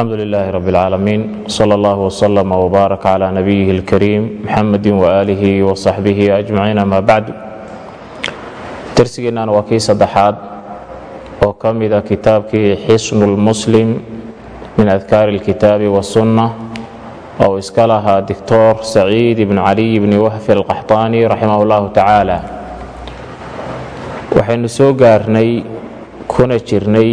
alxamdu lilaahi rab اlcaalamiin sala allah wslama wbaarak cla nabiyihi اlkariim muxamedi waaalihi wasaxbihi ajmaciin ama bacdu darsigeennan waa kii saddexaad oo ka mida kitaabkii xisnu lmuslim min adkaari اlkitaabi wasunna oo iska lahaa doctor saciid ibn caliy bni wahfi alqaxطaani raximah اllahu tacaala waxaynu soo gaarnay kuna jirnay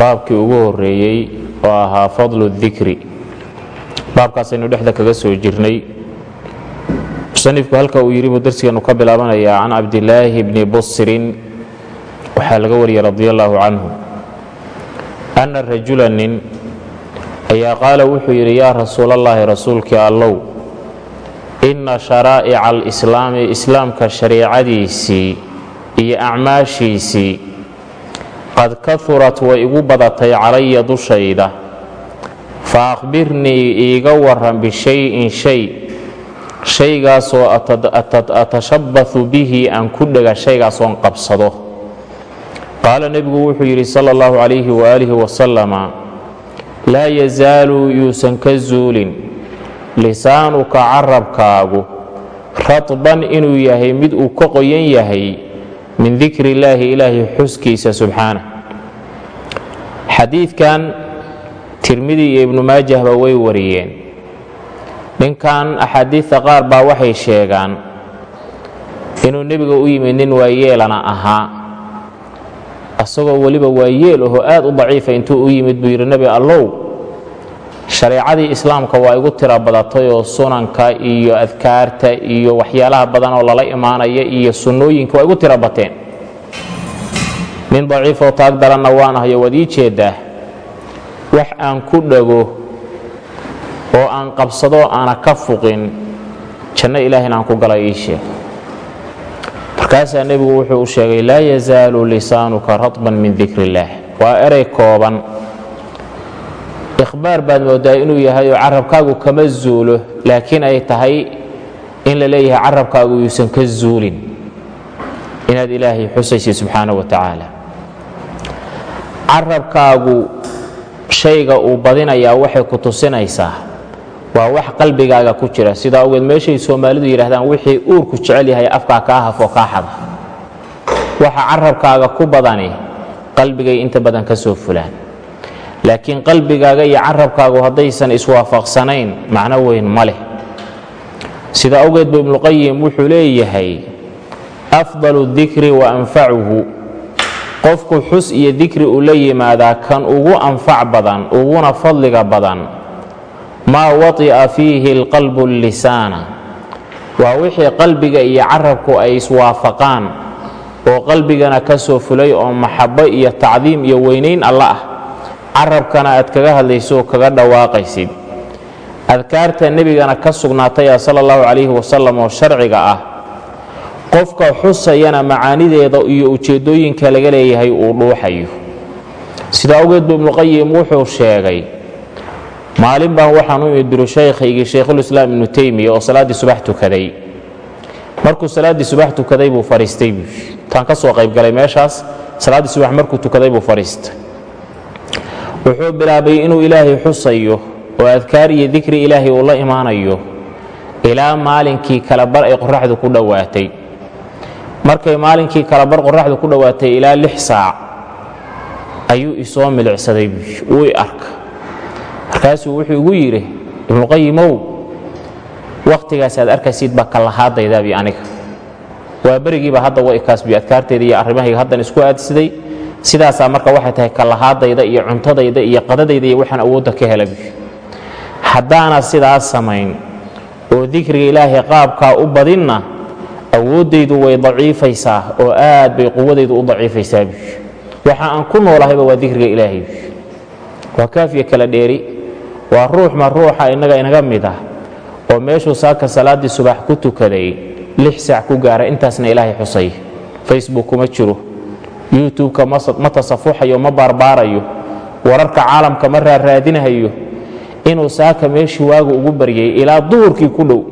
baabkii ugu horeeyey oo ahaa fadlu dikri baabkaasaynu dhexda kaga soo jirnay. Musanifku halka uu yidhi buu darsigeenu ka bilaabanayaa can cabdilaahi bni busrin. Waxaa laga wariyey radi allaahu canhu. Anna rajula nin. Ayaa qaala wuxuu yidhi yaa rasuulallaahi rasuulkii allow inna sharaa'ica alislaami islaamka shariicadiisii iyo acmaashiisii qad kaurat way igu badatay calaya dushayda. Fa akhbirnii iiga waran bishayin shay. Shaygaasoo atashabbahu bihi aan ku dhega shaygaasoon qabsado. Qaala nebigu wuxuu yidhi sala allahu calayhi waaalihi wasalama laa yazaalu yuusan ka zuulin lisaanuka carabkaagu radban inuu yahay mid uu ka qoyan yahay min dikri illaahi ilaahay xuskiisa subxaana xadiidkan tirmidi iyo ibnu maajahba way wariyeen. Ninkan axaadiidta qaar baa waxay sheegaan inuu nebiga u yimid nin waayeelana ahaa asagoo weliba waayeel ahoo aad u daciifa intuu u yimid buu yidhi nebi allow shareecadii islaamka waa igu tira badatay oo sunanka iyo adkaarta iyo waxyaalaha badan oo lala imaanaya iyo sunnooyinka waa igu tira bateen nin daciifoo taag daranna waan ahayo waad ii jeeddaa wax aan ku dhago oo aan qabsado aana ka fuqin janno ilaahayna aan ku gala ii sheeg. Markaasaa nebigu wuxuu u sheegay laa yazaalu lisaanuka radban min dikri illaah waa erey kooban. Ikhbaar baad moodaa inuu yahay oo carabkaagu kama zuulo laakiin ay tahay in la leeyahay carabkaagu yuusan ka zuulin. Inaad ilaahay xusaysid subxaana wa tacaala carabkaagu shayga uu badinayaa waxay ku tusinaysaa. Waa wax qalbigaaga ku jira. Sidaa ogeed meeshay soomaalidu yidhahdaan wixii uurku jecel yahay afkaa kaa hafoo kaa xada waxa carabkaaga ku badani qalbigay inta badan ka soo fulaan. Laakiin qalbigaaga iyo carabkaagu haddaysan iswaafaqsanayn macno weyn ma leh. Sida awgeed bu ibnuqayim wuxuu leeyahay afdalu dikri wa anfacuhu qofku xus iyo dikri uu la yimaadaa kan ugu anfac badan uguna fadliga badan maa wati'a fiihi alqalbu lisaana waa wixii qalbiga iyo carabku ay iswaafaqaan oo qalbigana ka soo fulay oo maxabo iyo tacdiim iyo weynayn alla ah. Carabkana aad kaga hadlayso oo kaga dhawaaqaysid. Adkaarta nebigana ka sugnaataya sala allahu calayhi wasalam oo sharciga ah qofka xusayana macaanideeda iyo ujeeddooyinka laga leeyahay uu dhuuxayo. Sida awgeed bu ibnuqayim wuxuu sheegay maalin baan waxaan u imid biru shaykhaygii shaykhulislaam ibnu teymiya oo salaaddii subax tukaday. Markuu salaaddii subax tukaday buu fadhiistay buu taan ka soo qaybgalay meeshaas salaaddii subax markuu tukaday buu fadhiistay wuxuu bilaabay inuu ilaahay xusayo oo adkaar iyo dikri ilaahay uu la imaanayo ilaa maalinkii kalabar ay qoraxdu ku dhowaatay markay maalinkii kalabar qoraxdu ku dhowaatay ilaa lix saac ayuu isoo milicsaday wuu i arka. Markaasuu wuxuu igu yidhi ibnuqayimow wakhtigaas aad arkaysid baa kallahaadaydabi aniga. Waa berigiiba hadda wa ikaasbi adkaarteeda iyo arrimahayga haddan isku aadsiday. Sidaasaa marka waxay tahay kallahaadayda iyo cuntadayda iyo qadadayda iyo waxaan awoodda ka helabi haddaana sidaas samayn oo dikriga ilaahay qaabkaa u badinna awooddaydu way daciifaysaa oo aad bay quwadaydu u daciifaysaabi waxa aan ku noolahayba waa dikriga ilaahay waa kaafiya kala dheeri waa ruux ma ruuxa innaga inaga mid ah. Oo meeshuu saaka salaaddii subax ku tukaday lix saac ku gaara intaasna ilaahay xusay. Facebook kuma jiro youtubeka ma tasafuxayo ma baarbaarayo wararka caalamka ma raaraadinahayo. Inuu saaka meeshii waagu ugu baryay ilaa duhurkii ku dhow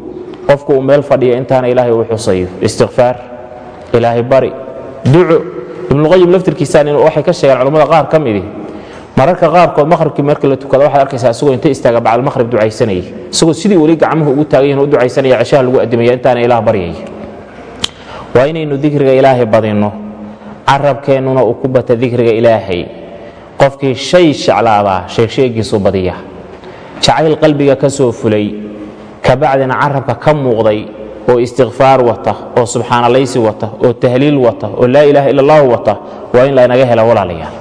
qofku uu meel fadhiya intaana ilaahay u xusayo. Istikfaar ilaahay bari duco. Ibnuqayim laftirkiisaan waxay ka sheegaan culammada qaar ka midi. Mararka qaarkood maqhribkii markii la tukado waxaad arkaysaa isagoo inta istaaga bacdalmaqhrib ducaysanayay. Isagoo sidii weli gacmuhu ugu taagayihin u ducaysanaya ceshaha lagu addimaya intaana ilaah baryaya waa inaynu dikriga ilaahay badinno. Carabkeennuna uu ku bata dikriga ilaahay. Qofkii shay jeclaadaa sheegsheegiisu badiya jacayl qalbiga ka soo fulay kabacdina carabka ka muuqday oo istikfaar wata oo subxaanalaysi wata oo tahliil wata oo laa ilaaha ila allahu wata waa in laynaga hela walaalayaal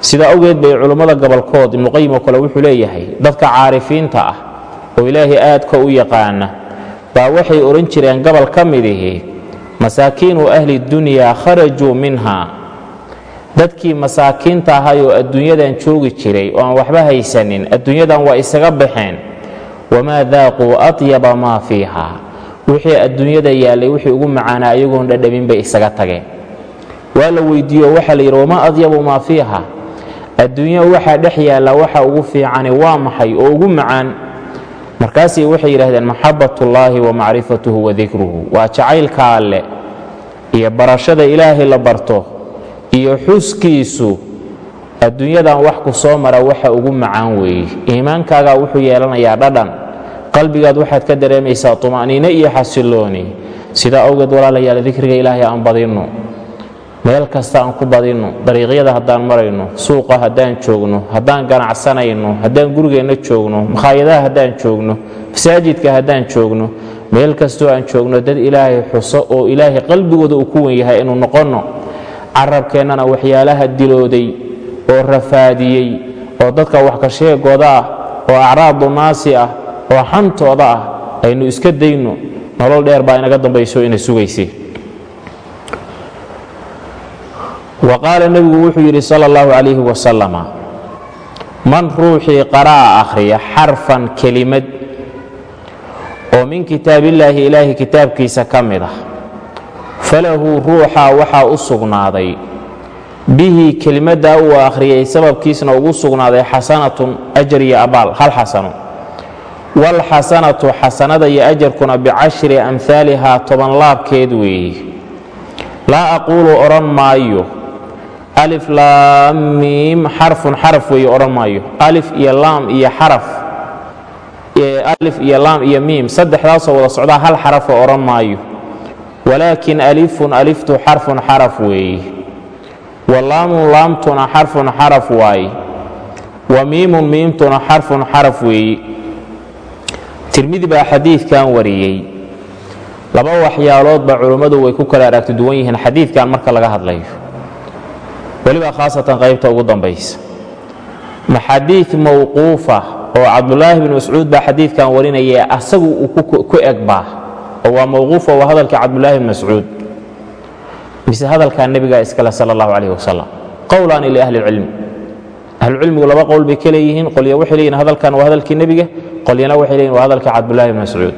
sidaa awgeed bay culummada gobolkood ibnuqayim oo kale wuxuu leeyahay dadka caarifiinta ah oo ilaahay aadka u yaqaana baa waxay odhan jireen gobol ka midihi masaakiinu ahli dunyaa kharajuu minha. Dadkii masaakiinta ahay oo adduunyadan joogi jiray oo aan waxba haysanin adduunyadan waa isaga baxeen wamaa daaquu atyaba maa fiiha wixii adduunyada yaallay wixii ugu macaanaa ayagoon dhadhamin bay isaga tageen waa la weydiiyo waxaa la yidhi wamaa adyabu maa fiiha adduunya waxaa dhex yaalla waxa ugu fiicani waa maxay oo ugu macaan markaasay waxay yidhahdeen maxabat ullaahi wa macrifatuhu wa dikruhu waa jacaylka alle iyo barashada ilaahay la barto iyo xuskiisu adduunyadan wax ku soo mara waxa ugu macaan weeye iimaankaagaa wuxuu yeelanayaa dhadhan qalbigaad waxaad ka dareemaysaa tuma'niine iyo xasillooni sidaa awgeed walaalayaal dikriga ilaahay aan badinno. Meel kasta aan ku badinno. Dariiqyada haddaan marayno. Suuqa haddaan joogno. Haddaan ganacsanayno. Haddaan gurigeenna joogno. Makhaayadaha haddaan joogno. Masaajidka haddaan joogno. Meel kastoo aan joogno dad ilaahay xuso oo ilaahay qalbigooda uu ku wen yahay inuu noqonno. Carabkeennana waxyaalaha dilooday oo rafaadiyey oo dadka wax ka sheegooda ah oo acraadu naasi ah oo xantooda ah aynu iska dayno nolol dheer baa inaga dambayso ina sugaysay. Wa qaala nebigu wuxuu yidhi sala allahu calayhi wasalama man ruuxii qara'a akhriya xarfan kelimad oo min kitaabillaahi ilaahay kitaabkiisa ka mid ah falahu ruuxaa waxaa u sugnaaday. Bihi kelimaddaa uu akhriyay sababkiisna ugu sugnaaday xasanatun ajar iyo abaal hal xasano waalxasanatu xasanada iyo ajarkuna bicashri amhaalihaa toban laabkeed weeye laa aquulu odhan maayo alif laam miim xarfun xaraf weeye odhan maayo alif iyo laam iyo xaraf alif iyo laam iyo miim saddexdaasoo wada socdaa hal xarafoo odhan maayo walaakin alifun aliftu xarfun xaraf weeye wa laamun laamtuna xarfun xaraf waaye wa miimun miimtuna xarfun xaraf weeye tirmidi baa xadiidkan wariyey. Laba waxyaaloodba culummadu way ku kala aragti duwan yihiin xadiidkan marka laga hadlayo. Weliba khaasatan qaybta ugu dambaysa. Ma xadiid mawquufa oo cabdulaahi bn mascuud baa xadiidkan warinaya asagu uu ku egbaa oo waa mawquufa waa hadalkii cabdulaahi bn mascuud. Mise hadalkaa nebigaa iskale sal allahu calayh wasalam qowlaani liahli lcilmi ahlucilmigu laba qowl bay ka leeyihiin. Qolya waxay leeyihiin hadalkan waa hadalkii nebiga qolyana waxay leeyihiin waa hadalkii cabdulaahi bn mascuud.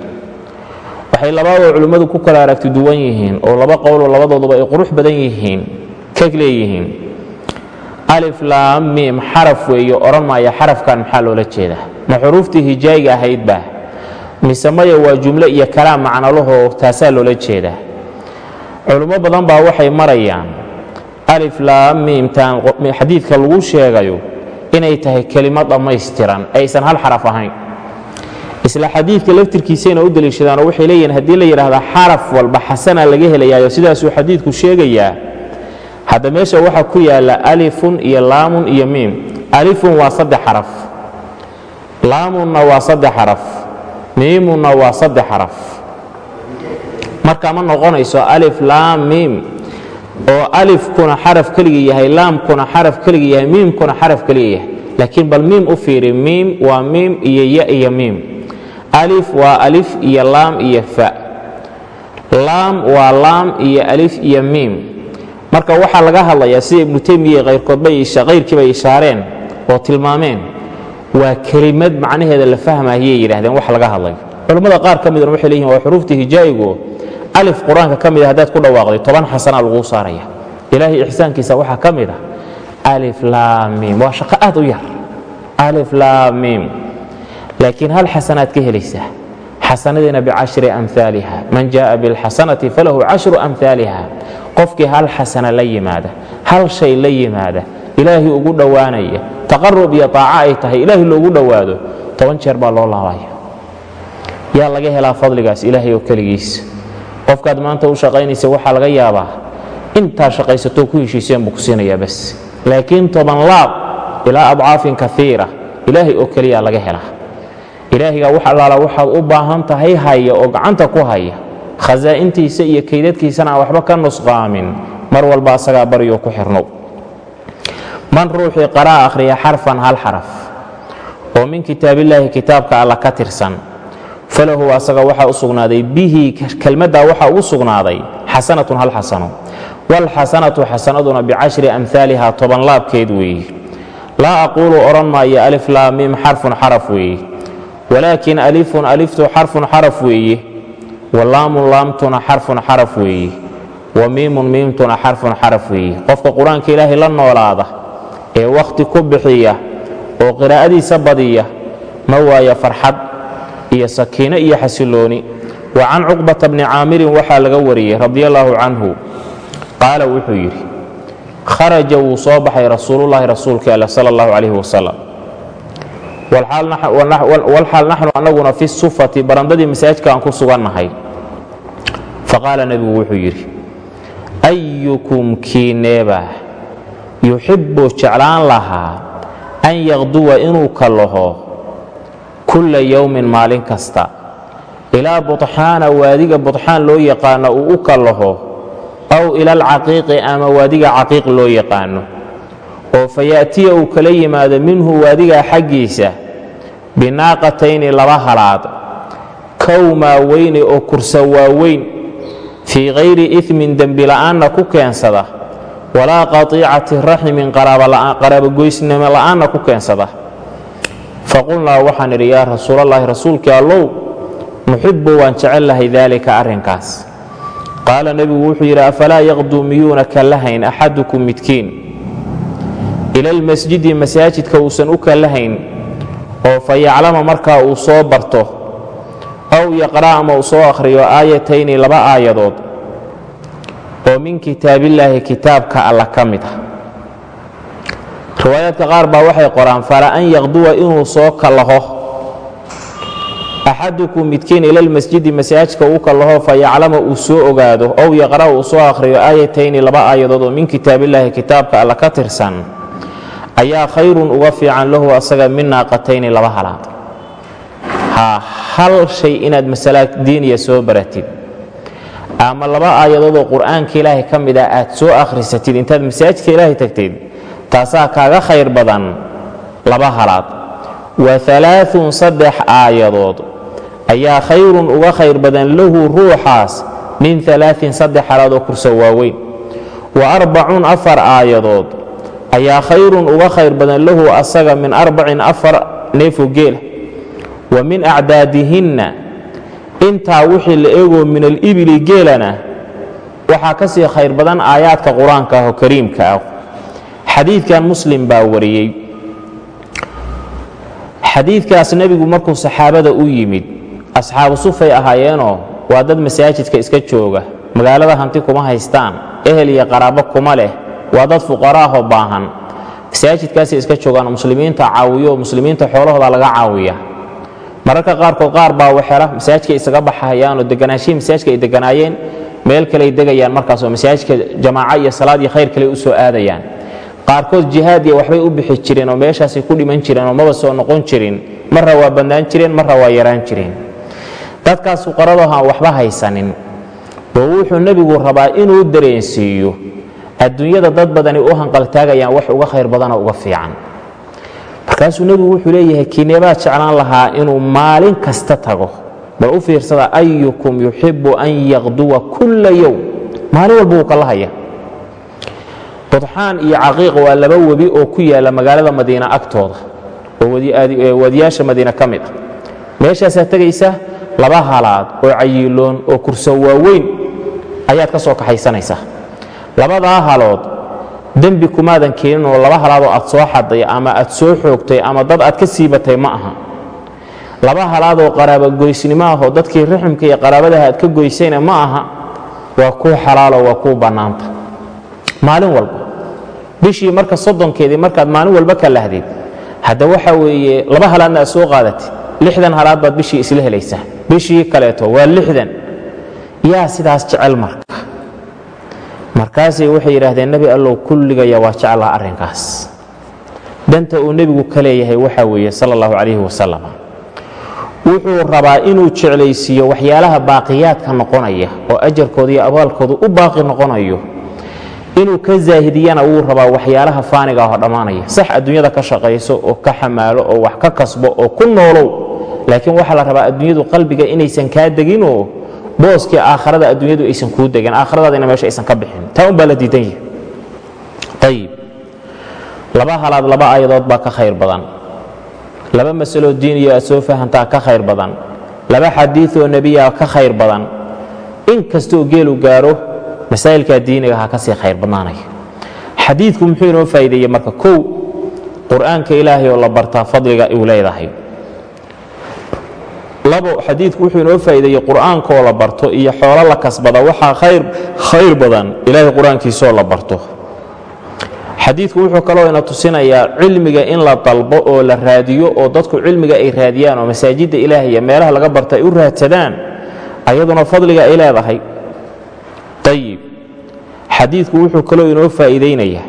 Waxay labadoo culimmadu ku kala aragti duwan yihiin oo laba qowloo labadooduba ay qurux badan yihiin ka leeyihiin. Alif laam miim xaraf weeye odhan maaya xarafkan maxaa loola jeedaa? Ma xuruuftii hijaayiga ahaydba mise maya waa jumlo iyo kalaam macnalahoo taasaa loola jeedaa? Culummo badan baa waxay marayaan. Alif laam miimtaan xadiidka lagu sheegayo inay tahay kelimad dhammaystiran aysan hal xaraf ahayn. Isla xadiidka laftirkiisayna u deliishadaanoo waxay leeyihiin haddii la yidhaahda xaraf walba xasana laga helayaayo sidaasuu xadiidku sheegayaa. Hadda meesha waxaa ku yaalla alifun iyo laamun iyo miim. Alifun waa saddex xaraf. Laamunna waa saddex xaraf. Miimunna waa saddex xaraf. Marka ma noqonayso alif laam miim oo alifkuna xaraf keliga yahay laamkuna xaraf keliga yahay miimkuna xaraf keliga yahay. Laakiin bal miim u fiiri miim waa miim iyo ya iyo miim. Alif waa alif iyo laam iyo fa. Laam waa laam iyo alif iyo miim. Marka waxaa laga hadlayaa sida ibnu teymiya kayrkiiba ishaareen oo tilmaameen waa kelimad macnaheeda la fahmayay yidhahdeen wax laga hadlayo culammada qaar ka midna waxay leeyihiin waa xuruuftii hijaa'igo alif qur'aanka ka mid a haddaad ku dhawaaqday toban xasanaa laguu saaraya. Ilaahay ixsaankiisa waxaa ka mid ah alif laamiim waa shaqo aad u yar. Alif laamiim laakiin hal xasanaad ka helaysaa xasanadiina bicashri amhaaliha man jaءa biاlxasanati falahu cashru amhaaliha qofkii hal xasana la yimaada hal shay la yimaada ilaahay ugu dhowaanaya taqarub iyo taaco ay tahay ilaahay loogu dhowaado toban jeer baa loo laabaya yaa laga helaa fadligaas ilaahay oo keligiis qofkaad maanta u shaqaynaysa waxaa laga yaabaa intaa shaqaysatoo ku heshiiseen buu ku siinayaa bas laakiin toban laab ilaa adcaafin kaiira ilaahay oo keliyaa laga helaa. Ilaahigaa wax allaala waxaad u baahan tahay haya oo gacanta ku haya. Khasaa'intiisa iyo kaydadkiisana aan waxba ka nusqaamin. Mar walba asagaa baryo ku xirnow man ruuxii qaraa akhriya xarfan hal xaraf. Oo min kitaabillaahi kitaabka alla ka tirsan falahu asaga waxaa u sugnaaday bihi kelmaddaa waxaa ugu sugnaaday xasanatun hal xasano. Waalxasanatu xasanaduna bicashri amhaaliha toban laabkeed weeye laa aquulu odhan maayo alif laa miim xarfun xaraf weeye walaakin alifun aliftu xarfun xaraf weeye walaamun laamtuna xarfun xaraf weeye wa miimun miimtuna xarfun xaraf weeye qofka qur'aanka ilaahay la noolaada ee wakhti ku bixiya oo qiraa'adiisa badiya ma waaya farxad iyo sakiino iyo xasilooni. Wa can cuqbata bni caamirin waxaa laga wariyey radi allaahu canhu qaala wuxuu yidhi kharaja wuu soo baxay rasuulullaahi rasuulka alle sala allahu calayhi wasalam. Walxaal naxnu annaguna fi sufati barandadii masaajidka aan ku sugannahay. Faqaala nebigu wuxuu yidhi ayukum kiineeba yuxibbu jeclaan lahaa an yaqduwa inuu kallaho kulla yowmin maalin kasta. Ilaa budxaana waadiga budxaan loo yaqaano uu u kallaho aw ila alcaqiiqi ama waadiga caqiiq loo yaqaano. Oo fayaatiya uu kala yimaado minhu waadigaa xaggiisa binaaqatayni laba halaad. Kowmaa weyne oo kursa waaweyn fii kayri imin dembila'aanna ku keensada. Walaa qatiicati raximin qaraabogoysnimo la'aanna ku keensada faqulnaa waxaan idhi yaa rasuulallaahi rasuulkii allow nuxibbu waan jecel lahay daalika arrinkaas. Qaala nebigu wuxuu yidhi afalaa yaqduu miyuuna kallahayn axadukum midkiin? Ila almasjidi masaajidka uusan u kallahayn oo fa yaclama markaa uu soo barto aw yaqra' ama uu soo akhriyo aayatayni laba aayadood oo min kitaabillaahi kitaabka alla ka mid ah riwaayaadka qaar baa waxay qoraan fala an yaqduwa inuu soo kallaho. Axadukum midkiin ila lmasjidi masaajidka uu kallaho fa yaclama uu soo ogaado ow yaqra' uu soo akhriyo aayatayni laba aayadood oo min kitaabillaahi kitaabka alla ka tirsan ayaa khayrun uga fiican lahu asaga min naaqatayni laba halaad. Ha hal shay inaad masala diiniya soo baratid ama laba aayadoodoo qur'aanka ilaahay ka mid ah aad soo akhrisatid intaad masaajidka ilaahay tagtid taasaa kaaga khayr badan laba halaad. Wa alaaun saddex aayadood ayaa khayrun uga khayr badan lahu ruuxaas min alaain saddex halaad oo kurso waaweyn. Wa arbacuun afar aayadood ayaa khayrun uga khayr badan lahu asaga min arbacin afar neefo geela wa min acdaadihinna intaa wixii la eegoo min alibili geelana waxaa ka sii khayr badan aayaadka qur'aanka ah oo kariimka ah xadiidkan muslim baa wariyey. Xadiidkaas nebigu markuu saxaabada u yimid asxaabu sufay ahaayeenoo waa dad masaajidka iska jooga magaalada hanti kuma haystaan ehel iyo qaraabo kuma leh waa dad fuqaraahoo baahan. Masaajidkaasay iska joogaan muslimiinta caawiyo muslimiinta xoolahooda laga caawiya. Mararka qaarkood qaar baa waxela masaajidka isaga baxayaanoo deganaashihii masaajidka ay deganaayeen meel kaleay degayaan markaasoo masaajidka jamaaca iyo salaad iyo khayr kale u soo aadayaan qaarkood jihaad iyo waxbay u bixi jireen oo meeshaasay ku dhiman jireen oo maba soo noqon jirin marra waa bannaan jireen marra waa yaraan jireen. Dadkaas fuqaradohan waxba haysanin. Oo wuxuu nebigu rabaa inuu dareensiiyo adduunyada dad badani u hanqaltaagayaan wax uga khayr badana uga fiican. Markaasuu nebigu wuxuu leeyahay kineebaad jeclaan lahaa inuu maalin kasta tago bal u fiirsada ayukum yuxibbu an yaqduwa kulla yowm maalin walba wuu kala haya budxaan iyo caqiiq waa laba webi oo ku yaalla magaalada madiina agtooda oo wadiyaasha madiina ka mid. Ah meeshaasaa tegaysa laba halaad oo cayiiloon oo kurso waaweyn ayaad ka soo kaxaysanaysaa labadaa halood dembi kumaadan keenin oo laba halaadoo aad soo xaday ama aad soo xoogtay ama dad aad ka siibatay ma aha. Laba halaadoo qaraabogoysnimo ahoo dadkii raximka iyo qaraabadaha aad ka goysayna ma aha. Waa kuu xalaalo waa kuu bannaanta. Maalin walba bishii marka soddonkeedii markaad maalin walba ka lahdid hadda waxa weeye laba halaadna aad soo qaadatid lixdan halaad baad bishii isla helaysaa bishii kaleeto waa lixdan. Yaa sidaas jecel marka. Markaasay waxay yidhaahdeen nebi allow kulligaya waa jeclaha arrinkaas. Danta uu nebigu ka leeyahay waxaa weeye sala allahu calayhi wasalam wuxuu rabaa inuu jeclaysiiyo waxyaalaha baaqiyaadka noqonaya oo ajarkooda iyo abaalkooda u baaqi noqonayo inuu ka zaahidiyana wuu rabaa waxyaalaha faaniga ahoo dhammaanaya. Sax adduunyada ka shaqayso oo ka xamaalo oo wax ka kasbo oo ku noolow laakiin waxaa la rabaa adduunyadu qalbiga inaysan kaa deginoo booskii aakharada adduunyadu aysan kuu degin aakhiradaadina meesha aysan ka bixin. Taa un baa la diidan yahay. Ayib laba halaad laba aayadood baa ka khayr badan. Laba masaloo diiniyo aad soo fahantaa ka khayr badan. Laba xadiioo nebiya ka khayr badan. In kastoo geelu gaaro masaa'ilkaa diiniga ha ka sii khayr badnaanaya xadiidku muxuu inoo faa'iideeyey marka kow qur'aanka ilaahay oo la bartaa fadliga uu leedahay. Labo xadiidku wuxuu inoo faa'iideeyey qur'aankaoo la barto iyo xoolo la kasbada waxaa khayr badan ilaahay qur'aankiisaoo la barto. Xadiidku wuxuu kaloo ina tusinayaa cilmiga in la dalbo oo la raadiyo oo dadku cilmiga ay raadiyaan oo masaajidda ilaah iyo meelaha laga barta ay u raadsadaan ayaduna fadliga ay leedahay xadiidku wuxuu kaloo inoo faa'iidaynayaa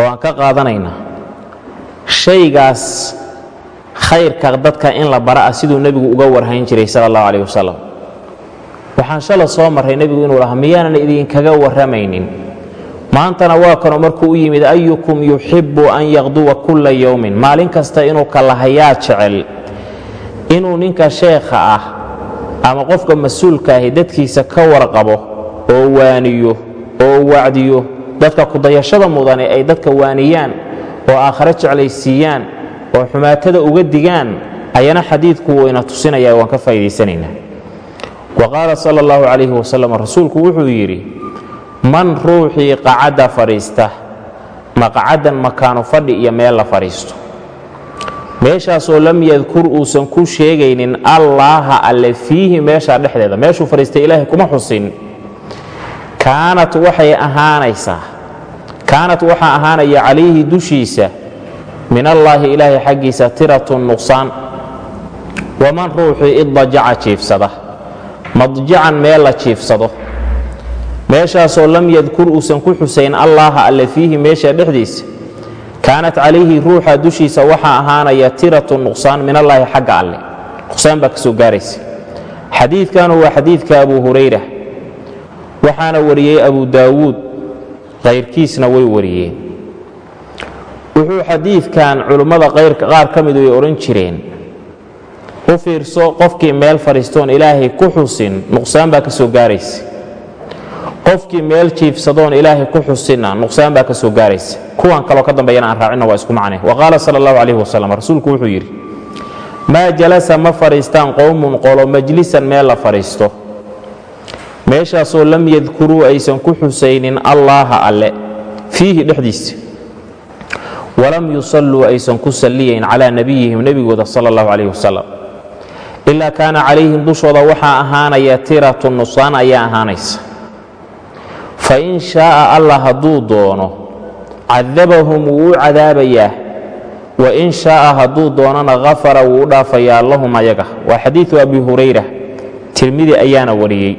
oo aan ka qaadanaynaa shaygaas khayrka dadka in la bara ah siduu nebigu uga warhayn jiray sala allahu calayh wasalam waxaan shala soo marray nebigu inuu lahaa miyaanan idinkaga warramaynin? Maantana waa kanoo markuu u yimid ayukum yuxibbu an yaqduwa kulla yowmin maalin kasta inuu kalahayaa jecel inuu ninka sheekha ah ama qofka mas'uulka ahi dadkiisa ka warqabo oo waaniyo oo wacdiyo dadka kudayashada mudane ay dadka waaniyaan oo aakhare jeclaysiiyaan oo xumaatada uga digaan ayana xadiidku wuu ina tusinaya waan ka faa'idaysanaynaa. Wa qaala sala allahu calayhi wasalam rasuulku wuxuu yidhi man ruuxii qacadda fadhiista maqcadan makaanu fadhi iyo meel la fadhiisto. Meeshaasoo lam yadkur uusan ku sheegaynin allaaha alle fiihi meeshaa dhexdeeda meeshuu fadhiistay ilaahay kuma xusin kaanat waxay ahaanaysaa kaanat waxaa ahaanaya calayhi dushiisa min allaahi ilaahay xaggiisa tiratun nuqsaan waman ruuxii iddajaca jiifsada madjacan meel la jiifsado. Meeshaasoo lam yadkur uusan ku xusayn allaaha alle fiihi meesha dhexdiisa kaanat calayhi ruuxa dushiisa waxaa ahaanaya tiratu nuqsaan min allaahi xagga alle. Nuqsaan baa ka soo gaaraysa. Xadiidkanu waa xadiidka abu hurayra waxaana wariyey abu daawuud. Kayrkiisna way wariyeen. Wuxuu xadiidkan culimmada qaar ka midu ay odhan jireen. U fiirso qofkii meel fadhiistoon ilaahay ku xusin nuqsaan baa ka soo gaaraysa. Qofkii meel jiifsadoon ilaahay ku xusinna nuqsaan baa ka soo gaaraysa. Kuwan kaloo ka dambeeyana aan raacinna waa isku macne wa qaala sala allahu calayhi wasalam rasuulku wuxuu yidhi maa jalasa ma fadhiistaan qowmun qolo majlisan meel la fadhiisto meeshaasoo lam yadkuruu aysan ku xusaynin allaaha alle fiihi dhexdiisa. Walam yusalluu aysan ku salliyayn calaa nebiyihim nebigooda sala allahu calayhi wasalam ilaa kaana calayhim dushooda waxaa ahaanaya tiratu nuqsaan ayaa ahaanaysa. Fain shaaa allah hadduu doono cadabahum wuu u cadaabayaa wain shaaa hadduu doonana hafara wuu u dhaafayaa lahum ayaga. Waa xadiidu abi hurayra tirmidi ayaana wariyey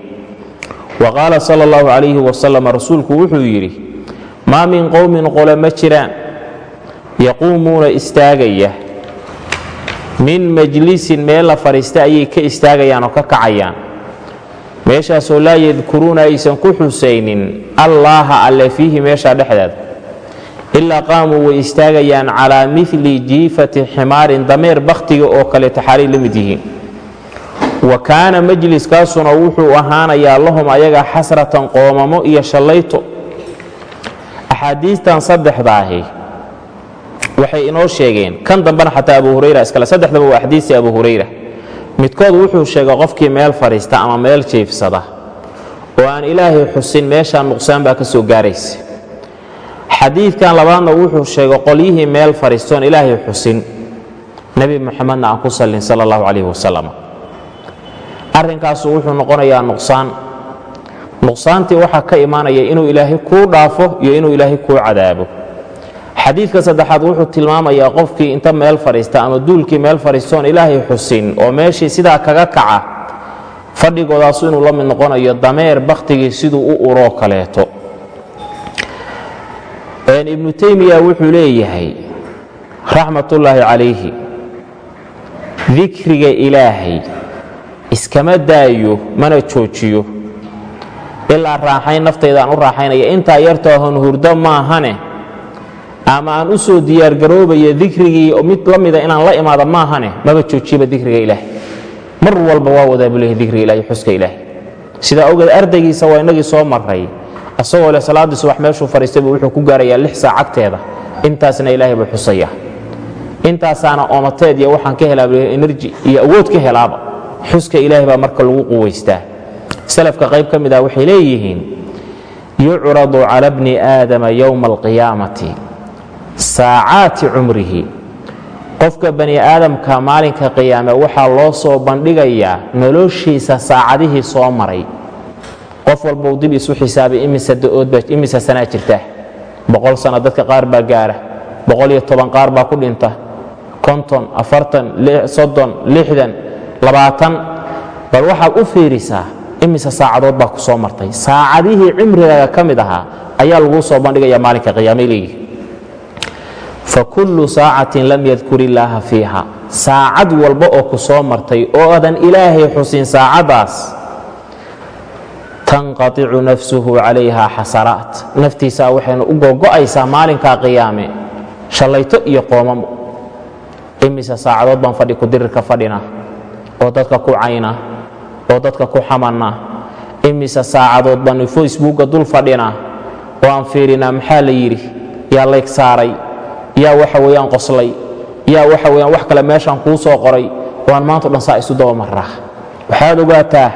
wa qaala sala allahu calayhi wasalam rasuulku wuxuu yidhi maa min qowmin qole ma jiraan yaquumuuna istaagaya min majlisin meel la fadhiista ayay ka istaagayaan oo ka kacayaan meeshaasoo laa yadkuruuna aysan ku xusaynin allaaha alle fiihi meeshaa dhexdeeda ilaa qaamuu way istaagayaan calaa mili jiifati ximaarin dameer bakhtiga oo kale taxaalay la mid yihiin wa kaana majliskaasuna wuxuu ahaanayaa lahum ayaga xasratan qoomamo iyo shallayto. Axaadiistan saddexdaahi waxay inoo sheegeen kan dambena xataa abu hurayra iskale saddexdaba waa axdiistii abu hurayra. Midkood wuxuu sheegay qofkii meel fadhiista ama meel jiifsada oo aan ilaahay xusin meeshaa nuqsaan baa ka soo gaaraysa. Xadiidkan labaadna wuxuu sheegay qolyihii meel fadhiistoon ilaahay xusin. Nebi moxamedna aan ku sallin sala allahu calayhi wasalam arrinkaasu wuxuu noqonayaa nuqsaan. Nuqsaantii waxaa ka imaanaya inuu ilaahay kuu dhaafo iyo inuu ilaahay kuu cadaabo. Xadiidka saddexaad wuxuu tilmaamayaa qofkii inta meel fadhiista ama duulkii meel fadhiistoon ilaahay xusin oo meeshii sidaa kaga kaca fadhigoodaasu inuu la mid noqonayo dameer bakhtigii siduu u uroo kaleeto. Ibnu taymiya wuxuu leeyahay raxmatullaahi calayhi dikriga ilaahay iskama daayo mana joojiyo. Ilaa raaxayn naftayda u raaxaynaya. Intaa yartoohon hurdo maahane. Ama aan u soo diyaargaroobaya dikrigii mid la mida inaan la imaado maahane. Maba joojiyaba dikriga ilaahay. Mar walba waa wadaa buu leeyahy dikriga ilahay xuska ilaahay. Sidaa awgeed ardaygiisa waa innagii soo marray. Asagoo leh salaaddii subax meeshuu fadhiistay buu wuxuu ku gaarayaa lix saacagteeda intaasna ilaahay buu xusaya. Intaasaana oomateed iyo waxaan ka helaa enerji iyo awood ka helaaba xuska ilaahay baa marka lagu quwaystaa. Salafka qayb ka mid ah waxay leeyihiin yucradu cala bni aadama yowma alqiyaamati saacaati cumrihi. Qofka bani aadamka maalinka qiyaame waxaa loo soo bandhigayaa noloshiisa saacadihii soo maray. Qof walbau dib isu xisaabay imise sanaa jirta? Boqol sano dadka qaar baa gaara boqol iyo toban qaar baa ku dhinta konton afartan soddon lixdan bal waxaad u fiirisaa imise saacadood baa ku soo martay. Saacadihii cimrigaaga ka mid ahaa ayaa laguu soo bandhigaya maalinka qiyaamay leeyihi fakullu saacatin lam yadkur illaaha fiiha. Saacad walba oo ku soo martay oo adan ilaahay xusin saacaddaas tanqaticu nafsuhu calayha xasaraat. Naftiisaa waxayna u gogo'aysaa maalinkaa qiyaame shallayto iyo qoomamo imise saacadood baan fadhi kudirirka fadhina oo dadka ku cayna oo dadka ku xamanna imise saacadood baanu facebooka dul fadhina oo aan fiirinaa maxaa la yidhi? Yaa layg saaray yaa waxa weeyaan qoslay yaa waxa weyaan wax kale meeshaan kuu soo qoray oo aan maanto dhan saa isu dabamarraa waxaad ogaataa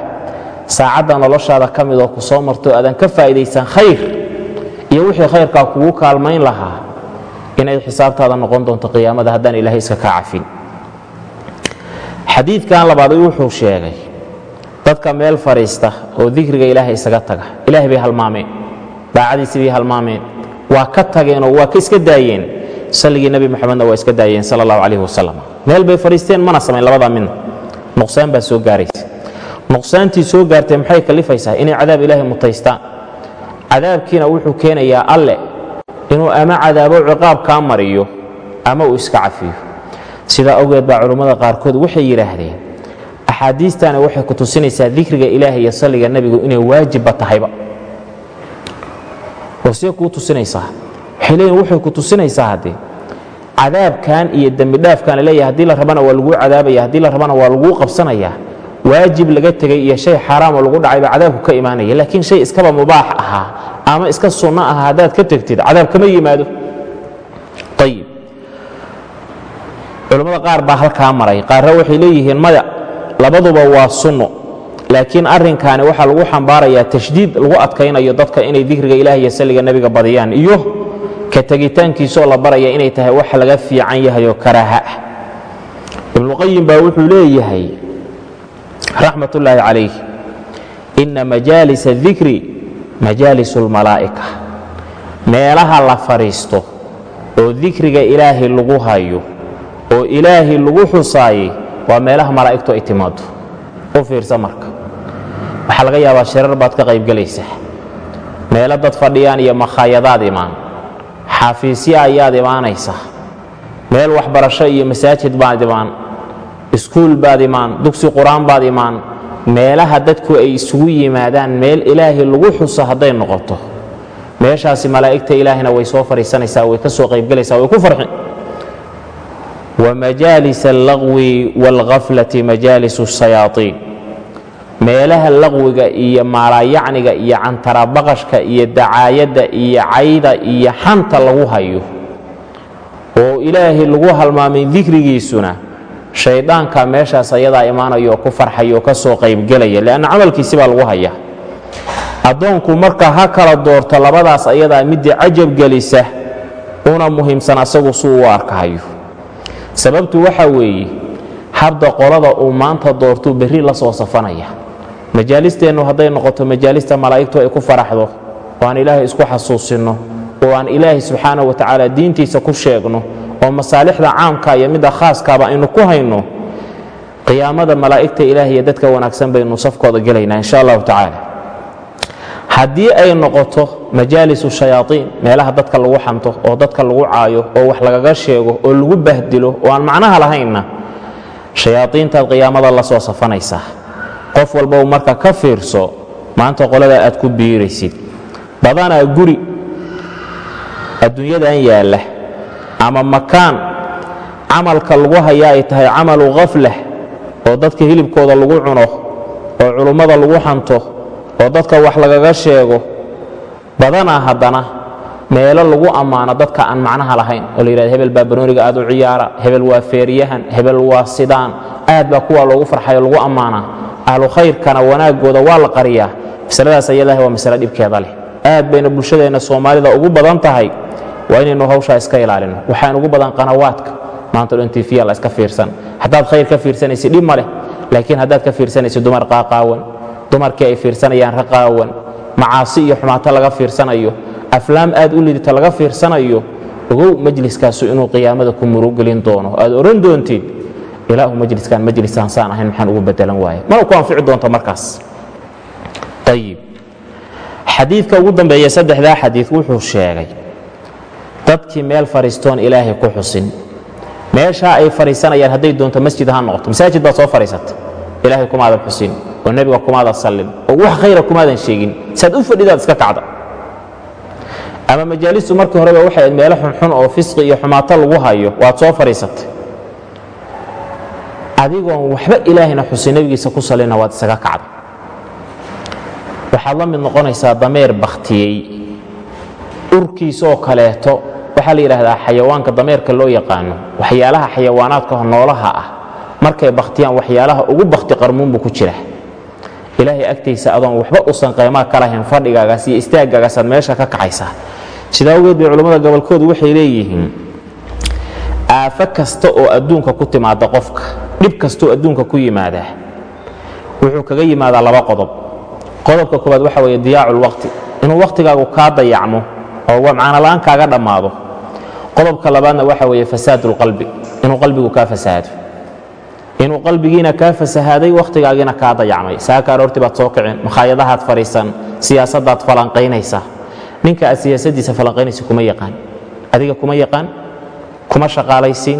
saacadda noloshaada ka mid oo ku soo marto aadan ka faa'iidaysan khayr iyo wixii khayrkaa kugu kaalmayn lahaa inay xisaabtaada noqon doonto qiyaamada haddaan ilaahay iska kaa cafin xadiidkan labaad wuxuu sheegay dadka meel fadhiista oo dikriga ilaahay isaga taga ilaahay bay halmaameen daacadiisi bay halmaameen waa ka tageenoo waa ka iska daayeen salligii nebi moxamedna waa iska daayeen sala allahu calayhi wasalam meel bay fadhiisteen mana samayn labadaa midna nuqsaan baa soo gaaraysa. Nuqsaantii soo gaartay maxay kalifaysaa inay cadaab ilaahay mutaystaan cadaabkiina wuxuu keenayaa alle inuu ama cadaabo ciqaab kaa mariyo ama uu iska cafiyo sidaa awgeed baa culummada qaarkood waxay yidhaahdeen. Axaadiistani waxay ku tusinaysaa dikriga ilaahay iyo salliga nebigu inay waajibba tahayba. Oo see kuu tusinaysaa. Waxay waxay ku tusinaysaa haddee cadaabkan iyo dembidhaafkan la leeyahay haddii la rabana waa laguu cadaabaya haddii la rabana waa laguu qabsanaya waajib laga tegay iyo shay xaaraam oo lagu dhacay baa cadaabku ka imaanaya. Laakiin shay iskaba mubaax ahaa ama iska sunno aha haddaad ka tegtid cadaab kama yimaado ayib culammada qaar baa halkaa maray. Qaarna waxay leeyihiin maya labaduba waa sunno laakiin arrinkaani waxaa lagu xambaarayaa tashdiid lagu adkaynayo dadka inay dikriga ilaah iyo salliga nebiga badiyaan iyo ka tegitaankiisoo la baraya inay tahay wax laga fiican yahay oo karaaha. Ah ibnuqayim baa wuxuu leeyahay raxmat ullaahi calayh inna majaalis adikri majaalis اlmalaa'ika meelaha la fadhiisto oo dikriga ilaahay lagu hayo oo ilaahay lagu xusaayey waa meelaha malaa'igtu ay timaado u fiirsa marka. Waxaa laga yaabaa shirar baad ka qaybgelaysaa meelo dad fadhiyaan iyo makhaayadaad imaan. Xafiisya ayaad imaanaysaa meel waxbarasho iyo masaajid baad imaan. Iskuul baad imaan. Dugsi qur'aan baad imaan. Meelaha dadku ay isugu yimaadaan meel ilaahay lagu xuso hadday noqoto. Meeshaasi malaa'igta ilaahayna way soo fadhiisanaysaa way ka soo qaybgelaysaa way ku farxin wamajaalis allaqwi waalkhaflati majaalisu sayaatiin meelaha laqwiga iyo maalaayacniga iyo cantarabaqashka iyo dacaayadda iyo cayda iyo xanta lagu hayo oo ilaahay lagu halmaamay dikrigiisuna shayddaanka meeshaas ayadaa imaanaya ku farxaya ka soo qaybgelaya leanna camalkiisi baa lagu haya addoonku marka ha kala doorto labadaas ayadaa midda cajab gelisa una muhiimsan asagu suu u arkahayo sababtu waxa weeye habda qolada uu maanta doortuu berri la soo safanaya. Majaalisteennu hadday noqoto majaalista malaa'igtu ay ku faraxdo oo aan ilaahay isku xasuusinno oo aan ilaahay subxaana wa tacaala diintiisa ku sheegno oo masaalixda caamka iyo midda khaaskaaba aynu ku hayno qiyaamada malaa'igta ilaah iyo dadka wanaagsan baynu safkooda gelaynaa insha allahu tacaala haddii ay noqoto majaalisu shayaaiin meelaha dadka lagu xanto oo dadka lagu caayo oo wax lagaga sheego oo lagu bahdilo oo aan macnaha lahaynna shayaaiintaad qiyaamada la soo safanaysaa. Qof walbau marka ka fiirso maanta qolada aad ku biiraysid. Badanaa guri adduunyadan yaalla ama makaan camalka lagu hayaa ay tahay camalu khaflah oo dadka hilibkooda lagu cuno oo culummada lagu xanto oo dadka wax lagaga sheego badanaa haddana meelo lagu ammaano dadka aan macnaha lahayn oo la hebel baa banooniga aad u ciyaara hebel waa feeryahan hebel waa sidaan aad baa kuwa loogu farxayo lagu ammaanaa ahlu khayrkana wanaaggooda waa la qariyaa. Masaladaas ayadaah waa masale dhibkeeda leh. Aad bayna bulshadeenna soomaalida ugu badan tahay waa inaynu hawshaa iska ilaalino. Waxaan ugu badan qanawaadka. Maanta dhan tifiya la iska fiirsan. Haddaad khayr ka fiirsanaysid dhib ma leh. Laakiin haddaad ka fiirsanaysid dumar qaaqaawan dumarkii ay fiirsanayaan raqaawan macaasi iyo xumaato laga fiirsanayo. Aflaam aad u lidito laga fiirsanayo. Ogow majliskaasu inuu qiyaamada ku murugelin doono. Aad odhan doontid ilaahu majliskan majlisaan saan ahayn maxaan ugu bedelan waaya mana ku anfici doonto markaas. Ayib xadiidka ugu dambeeya saddexdaa xadiid wuxuu sheegay dadkii meel fadhiistoon ilaahay ku xusin. Meeshaa ay fadhiisanayaan hadday doonto masjid ha noqoto. Masaajid baad soo fadhiisata ilaahay kumaadan xusin oo nebiga kumaadan sallin. Oo wax khayra kumaadan sheegin. Saad u fadhidaad iska kacda. Ama majaalistu markii horeba waxay ayd meelo xunxun oo fisqi iyo xumaato lagu hayo waad soo fadhiisatay. Adigoon waxba ilaahayna xusin nebigiisa ku sallina waad isaga kacda waxaad la mid noqonaysaa dameer bakhtiyey. Urkiisaoo kaleeto waxaa la yidhaahdaa xayawaanka dameerka loo yaqaano. Waxyaalaha xayawaanaadka noolaha ah. Markay bakhtiyaan waxyaalaha ugu bakhti qarmuunbu ku jira ilaahay agtiisa adoon waxba usan qaymaa ka lahayn fadhigaagaas iyo istaaggaagaasaad meesha ka kacaysaa sidaa awgeed bay culammada gobolkoodu waxay leeyihiin aafo kasta oo adduunka ku timaada qofka dhib kastaoo adduunka ku yimaadaa wuxuu kaga yimaadaa laba qodob. Qodobka koowaad waxa weeye diyaaculwaqti inuu wakhtigaagu kaa dayacmo oo macnola'aan kaaga dhammaado. Qodobka labaadna waxa weeye fasaadulqalbi inuu qalbigu kaa fasahaado inuu qalbigiina kaa fasahaaday wakhtigaagiina kaa dayacmay. Saaka aroortii baad soo kicin makhaayadahaad fadhiisan siyaasaddaad falanqaynaysa. Ninka aad siyaasaddiisa falanqaynaysa kuma yaqaan. Adiga kuma yaqaan kuma shaqaalaysiin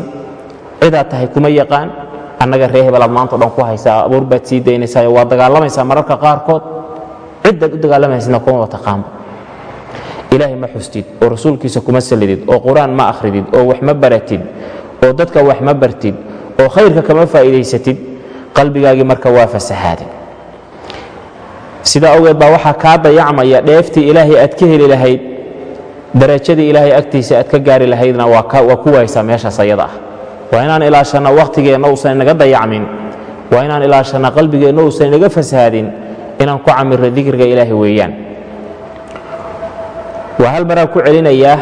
cidaad tahay kuma yaqaan annaga ree hebelaad maanta o dhan ku haysaa abuur baad sii daynaysaa waad dagaalamaysaa mararka qaarkood. Ciddaad u dagaalamaysidna kuma taqaanba ilaahay ma xustid oo rasuulkiisa kuma sallidid oo qur'aan ma akhridid oo wax ma baratid oo dadka wax ma bartid oo khayrka kama faa'iidaysatid qalbigaagii marka waa fasahaaday sidaa awgeed baa waxaa kaa dayacmaya dheeftii ilaahay aad ka heli lahayd darajadii ilaahay agtiisa aad ka gaari lahaydna waa ku waysaa meeshaas ayada ah. Waa inaan ilaashanna wakhtigeenna uusan inaga dayacmin waa inaan ilaashanna qalbigeenna uusan inaga fasahaadin inaan ku camirno dikriga ilaahay weeyaan. Waa hal maraan ku celinayaa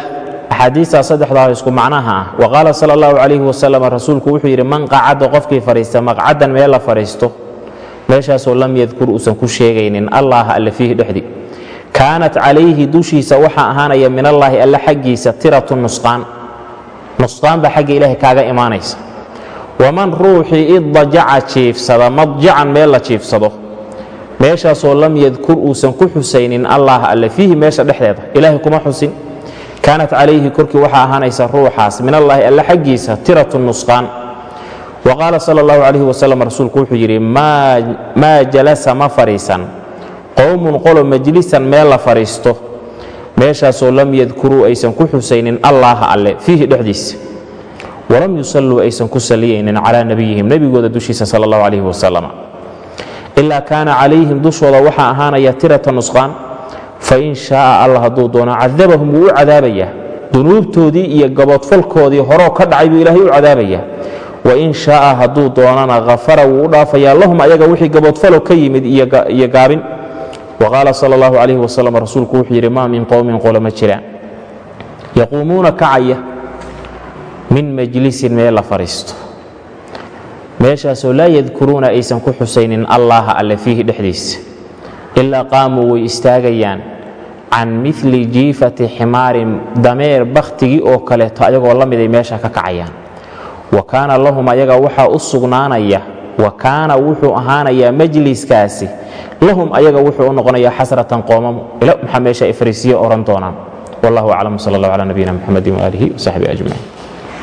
axaadiistaa saddexdaa isku macnaha ah wa qaala sala allahu calayhi wasalam rasuulku wuxuu yidhi man qacadda qofkii fadhiista maqcadan meel la fadhiisto meeshaasoo lam yadkur uusan ku sheegaynin allaha alle fiihi dhexdii kaanat calayhi dushiisa waxaa ahaanaya min allaahi alle xaggiisa tiratu nusqaan nusqaan baa xagga ilaahay kaaga imaanaysa. Waman ruuxii iddajaca jiifsada madjacan meel la jiifsado meeshaasoo lam yadkur uusan ku xusaynin allah alle fiihi meesha dhexdeeda. Ilaahay kuma xusin kaanat calayhi korkii waxaa ahaanaysa ruuxaas min allaahi alle xaggiisa tiratu nusqaan. Wa qaala sal allahu calayhi wasalam rasuulku wuxuu yidhi maa jalasa ma fadhiisan qowmun qolo majlisan meel la fadhiisto meeshaasoo lam yadkuruu aysan ku xusaynin allaha alle. Fiihi dhexdiisa walam yusalluu aysan ku salliyaynin calaa nebiyihim nebigooda dushiisa sal allahu calayhi wasalam ilaa kaana calayhim dushooda waxaa ahaanaya tirata nusqaan fain shaaa allah hadduu doono cadabahum wuu u cadaabayaa dunuubtoodii iyo gabodfalkoodii horoo ka dhacay buu ilaahay u cadaabayaa wain shaaa hadduu doonana khafara wuu u dhaafayaa lahum ayaga wixii gabodfalo ka yimid iyo gaabin waqaala sal allahu calayhi wasalam rasuulku wuxuu yidhi maa min qowmin qolo ma jiraan yaquumuuna kacaya min majlisin meel la fadhiisto meeshaasoo laa yadkuruuna aysan ku xusaynin allaha alle fiihi dhexdiisa ilaa qaamuu way istaagayaan can mili jiifati ximaarin dameer bakhtigii oo kaleeto ayagoo la miday meesha ka kacayaan wa kaana lahum ayaga waxaa u sugnaanaya wa kaana wuxuu ahaanayaa majliskaasi lahum ayaga wuxuu u noqonayaa xasratan qoomamo ila maxaa meesha ay fariisiye oran doonaan wallahu aclam sal allah cala nabiyina muxamedi waaalihi wasaxbihi ajmaciin